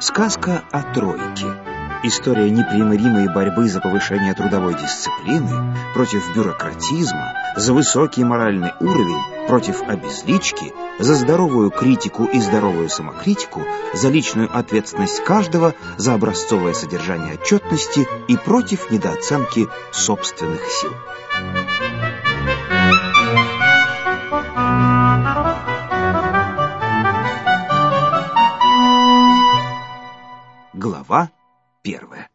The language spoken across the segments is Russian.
Сказка о тройке. История непримиримой борьбы за повышение трудовой дисциплины, против бюрократизма, за высокий моральный уровень, против обезлички, за здоровую критику и здоровую самокритику, за личную ответственность каждого, за образцовое содержание отчетности и против недооценки собственных сил. Глава первая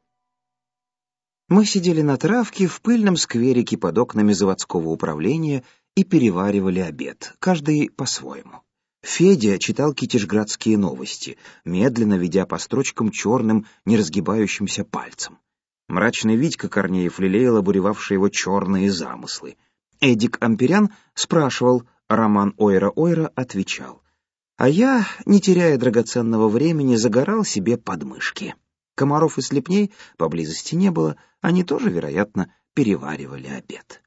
Мы сидели на травке в пыльном скверике под окнами заводского управления и переваривали обед, каждый по-своему. Федя читал китежградские новости, медленно ведя по строчкам черным, неразгибающимся пальцем. Мрачный Витька Корнеев лелеял обуревавшие его черные замыслы. Эдик Амперян спрашивал, Роман Ойра-Ойра отвечал — а я, не теряя драгоценного времени, загорал себе подмышки. Комаров и слепней поблизости не было, они тоже, вероятно, переваривали обед.